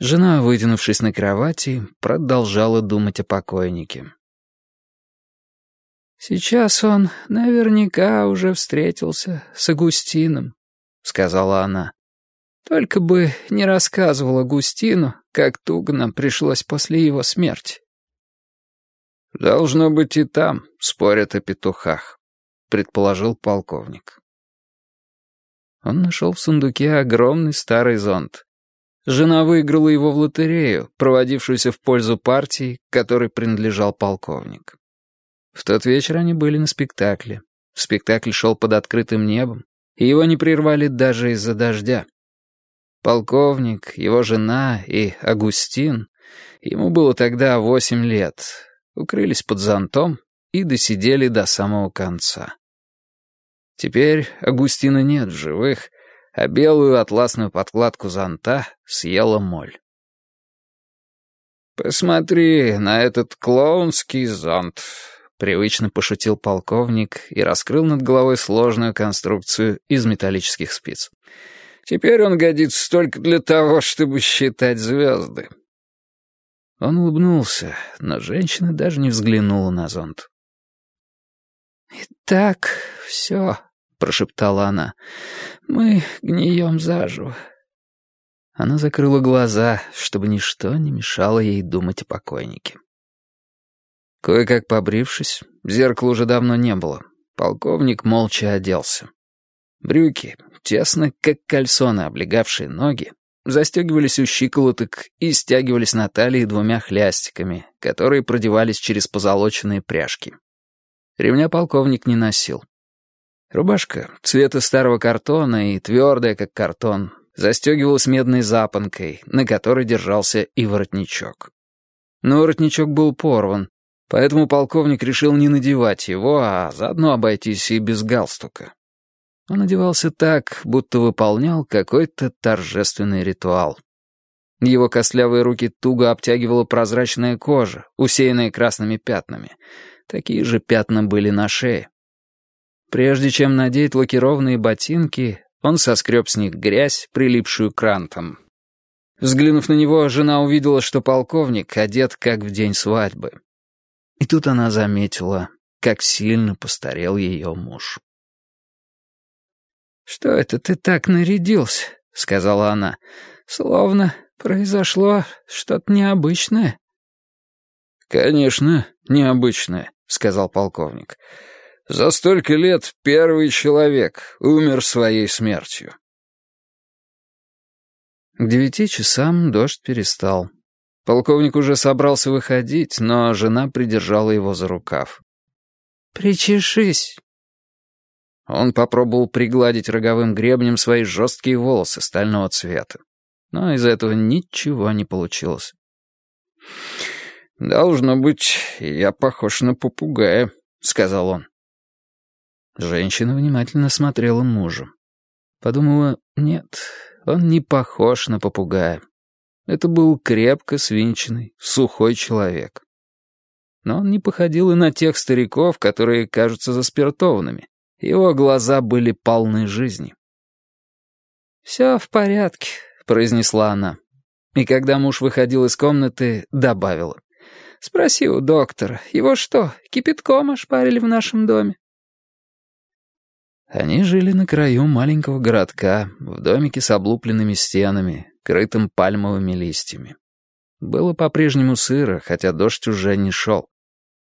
Жена, вытянувшись на кровати, продолжала думать о покойнике. «Сейчас он наверняка уже встретился с Агустином», — сказала она. «Только бы не рассказывал Агустину, как туго нам пришлось после его смерти». «Должно быть и там спорят о петухах», — предположил полковник. Он нашел в сундуке огромный старый зонт. Жена выиграла его в лотерею, проводившуюся в пользу партии, которой принадлежал полковник. В тот вечер они были на спектакле. Спектакль шел под открытым небом, и его не прервали даже из-за дождя. Полковник, его жена и Агустин, ему было тогда восемь лет, укрылись под зонтом и досидели до самого конца. Теперь Агустина нет в живых, а белую атласную подкладку зонта съела моль. «Посмотри на этот клоунский зонт», — привычно пошутил полковник и раскрыл над головой сложную конструкцию из металлических спиц. «Теперь он годится только для того, чтобы считать звезды». Он улыбнулся, но женщина даже не взглянула на зонт. «Итак, все», — прошептала она. «Мы гнием заживо». Она закрыла глаза, чтобы ничто не мешало ей думать о покойнике. Кое-как побрившись, зеркала уже давно не было. Полковник молча оделся. Брюки, тесно, как кальсоны, облегавшие ноги, застегивались у щиколоток и стягивались на талии двумя хлястиками, которые продевались через позолоченные пряжки. Ремня полковник не носил. Рубашка цвета старого картона и твердая, как картон, застегивалась медной запонкой, на которой держался и воротничок. Но воротничок был порван, поэтому полковник решил не надевать его, а заодно обойтись и без галстука. Он одевался так, будто выполнял какой-то торжественный ритуал. Его костлявые руки туго обтягивала прозрачная кожа, усеянная красными пятнами. Такие же пятна были на шее. Прежде чем надеть лакированные ботинки, он соскреб с них грязь, прилипшую к рантам. Взглянув на него, жена увидела, что полковник одет как в день свадьбы. И тут она заметила, как сильно постарел ее муж. «Что это ты так нарядился?» — сказала она. «Словно произошло что-то необычное». «Конечно, необычное», — сказал полковник. За столько лет первый человек умер своей смертью. К девяти часам дождь перестал. Полковник уже собрался выходить, но жена придержала его за рукав. «Причешись!» Он попробовал пригладить роговым гребнем свои жесткие волосы стального цвета. Но из этого ничего не получилось. «Должно быть, я похож на попугая», — сказал он. Женщина внимательно смотрела мужу. Подумала, нет, он не похож на попугая. Это был крепко свинченный, сухой человек. Но он не походил и на тех стариков, которые кажутся заспиртованными. Его глаза были полны жизни. «Все в порядке», — произнесла она. И когда муж выходил из комнаты, добавила. «Спроси у доктора, его что, кипятком ошпарили в нашем доме?» Они жили на краю маленького городка, в домике с облупленными стенами, крытым пальмовыми листьями. Было по-прежнему сыро, хотя дождь уже не шел.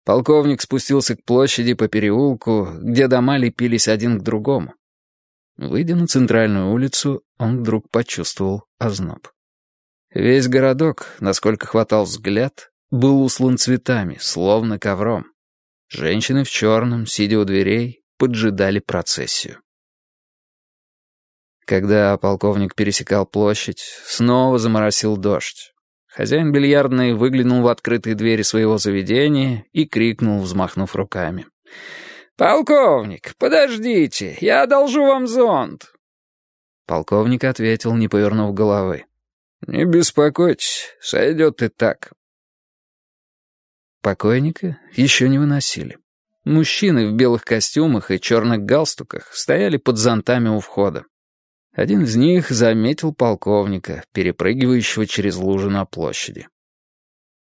Полковник спустился к площади по переулку, где дома лепились один к другому. Выйдя на центральную улицу, он вдруг почувствовал озноб. Весь городок, насколько хватал взгляд, был услан цветами, словно ковром. Женщины в черном, сидя у дверей, поджидали процессию. Когда полковник пересекал площадь, снова заморосил дождь. Хозяин бильярдной выглянул в открытые двери своего заведения и крикнул, взмахнув руками. «Полковник, подождите, я одолжу вам зонт!» Полковник ответил, не повернув головы. «Не беспокойтесь, сойдет и так». Покойника еще не выносили. Мужчины в белых костюмах и черных галстуках стояли под зонтами у входа. Один из них заметил полковника, перепрыгивающего через лужу на площади.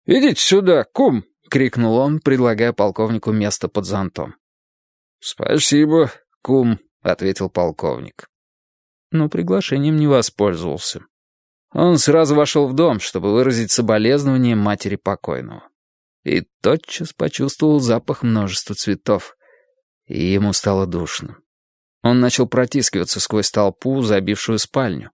«Идите сюда, кум!» — крикнул он, предлагая полковнику место под зонтом. «Спасибо, кум», — ответил полковник. Но приглашением не воспользовался. Он сразу вошел в дом, чтобы выразить соболезнование матери покойного. И тотчас почувствовал запах множества цветов. И ему стало душно. Он начал протискиваться сквозь толпу, забившую спальню.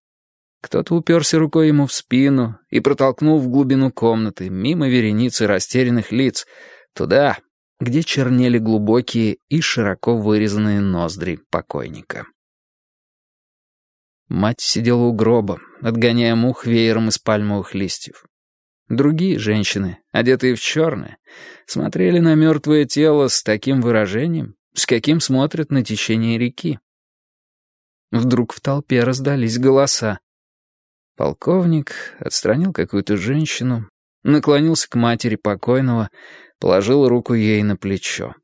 Кто-то уперся рукой ему в спину и протолкнул в глубину комнаты, мимо вереницы растерянных лиц, туда, где чернели глубокие и широко вырезанные ноздри покойника. Мать сидела у гроба, отгоняя мух веером из пальмовых листьев. Другие женщины, одетые в черное, смотрели на мертвое тело с таким выражением, с каким смотрят на течение реки. Вдруг в толпе раздались голоса. Полковник отстранил какую-то женщину, наклонился к матери покойного, положил руку ей на плечо.